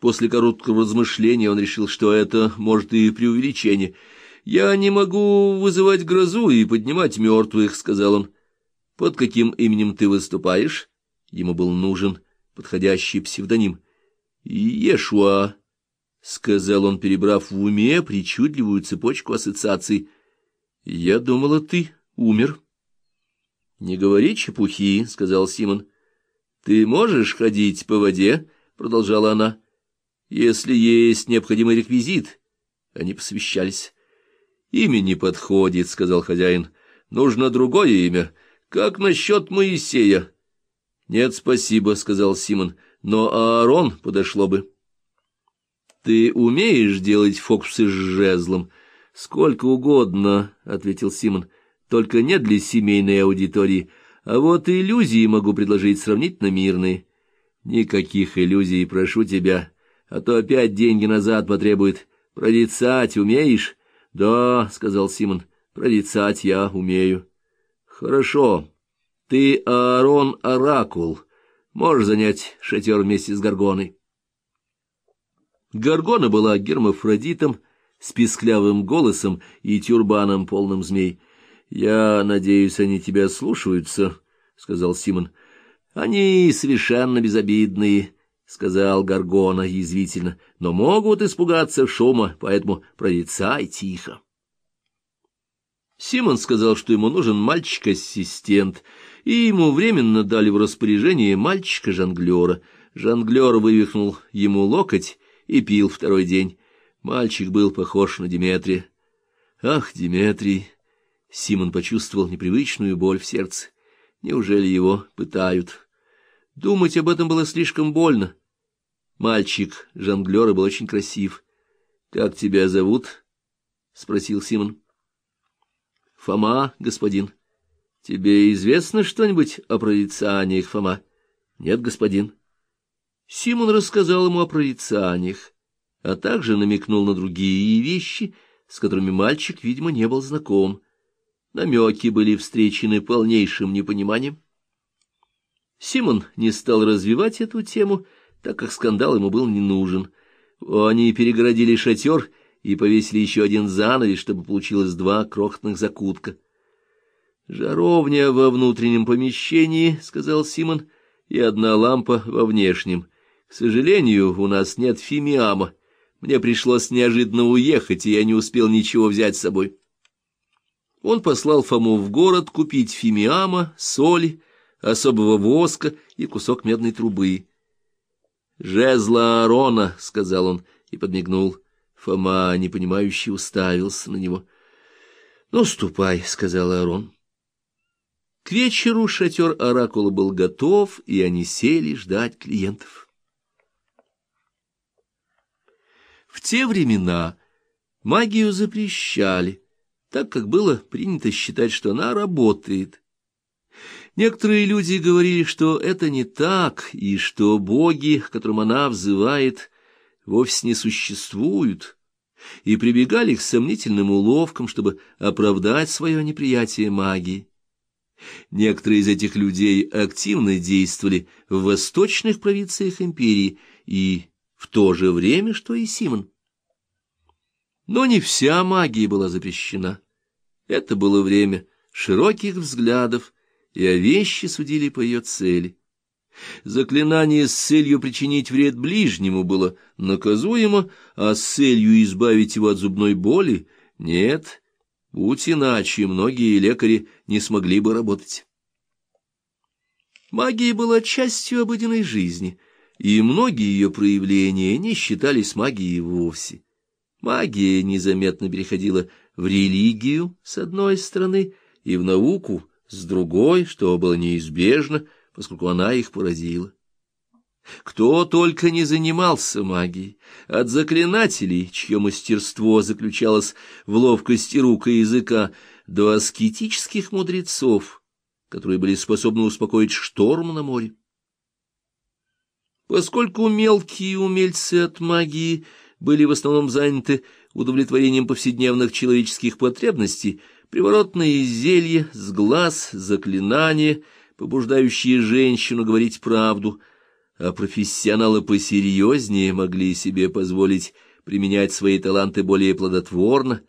После короткого размышления он решил, что это, может, и преувеличение. «Я не могу вызывать грозу и поднимать мертвых», — сказал он. «Под каким именем ты выступаешь?» Ему был нужен подходящий псевдоним. «Ешуа», — сказал он, перебрав в уме причудливую цепочку ассоциаций. «Я думала, ты умер». «Не говори чепухи», — сказал Симон. «Ты можешь ходить по воде?» — продолжала она. «Если есть необходимый реквизит». Они посвящались. «Имя не подходит», — сказал хозяин. «Нужно другое имя. Как насчет Моисея?» «Нет, спасибо», — сказал Симон. «Но Аарон подошло бы». «Ты умеешь делать фокусы с жезлом?» «Сколько угодно», — ответил Симон только не для семейной аудитории, а вот иллюзии могу предложить сравнительно мирные. Никаких иллюзий, прошу тебя, а то опять деньги назад потребует. Прорицать умеешь? Да, — сказал Симон, — прорицать я умею. Хорошо. Ты Аарон Оракул. Можешь занять шатер вместе с Гаргоной. Гаргона была гермафродитом, с писклявым голосом и тюрбаном полным змей. — Я надеюсь, они тебя слушаются, — сказал Симон. — Они совершенно безобидные, — сказал Гаргона язвительно, — но могут испугаться шума, поэтому прорицай тихо. Симон сказал, что ему нужен мальчик-ассистент, и ему временно дали в распоряжение мальчика-жонглера. Жонглер вывихнул ему локоть и пил второй день. Мальчик был похож на Диметрия. Ах, Диметрий! Симон почувствовал непривычную боль в сердце. Неужели его пытают? Думать об этом было слишком больно. Мальчик жонглера был очень красив. — Как тебя зовут? — спросил Симон. — Фома, господин. — Тебе известно что-нибудь о прорицаниях, Фома? — Нет, господин. Симон рассказал ему о прорицаниях, а также намекнул на другие вещи, с которыми мальчик, видимо, не был знаком. Намеки были встречены полнейшим непониманием. Симон не стал развивать эту тему, так как скандал ему был не нужен. Они перегородили шатер и повесили еще один занавес, чтобы получилось два крохотных закутка. «Жаровня во внутреннем помещении», — сказал Симон, — «и одна лампа во внешнем. К сожалению, у нас нет фимиама. Мне пришлось неожиданно уехать, и я не успел ничего взять с собой». Он послал Фому в город купить фимиама, соли, особого воска и кусок медной трубы. «Жезла Аарона», — сказал он и подмигнул. Фома, непонимающе, уставился на него. «Ну, ступай», — сказал Аарон. К вечеру шатер Оракула был готов, и они сели ждать клиентов. В те времена магию запрещали так как было принято считать, что она работает. Некоторые люди говорили, что это не так, и что боги, к которым она взывает, вовсе не существуют, и прибегали к сомнительным уловкам, чтобы оправдать свое неприятие магии. Некоторые из этих людей активно действовали в восточных провинциях империи и в то же время, что и Симон. Но не вся магия была запрещена. Это было время широких взглядов, и о вещи судили по ее цели. Заклинание с целью причинить вред ближнему было наказуемо, а с целью избавить его от зубной боли — нет, будь иначе, многие лекари не смогли бы работать. Магия была частью обыденной жизни, и многие ее проявления не считались магией вовсе. Магия незаметно переходила в религию с одной стороны и в науку с другой, что было неизбежно, поскольку она их поразила. Кто только не занимался магией, от заклинателей, чье мастерство заключалось в ловкости рук и языка, до аскетических мудрецов, которые были способны успокоить шторм на море. Поскольку мелкие умельцы от магии были в основном заняты удовлетворением повседневных человеческих потребностей, приворотные зелья, сглаз, заклинания, побуждающие женщину говорить правду, а профессионалы посерьезнее могли себе позволить применять свои таланты более плодотворно —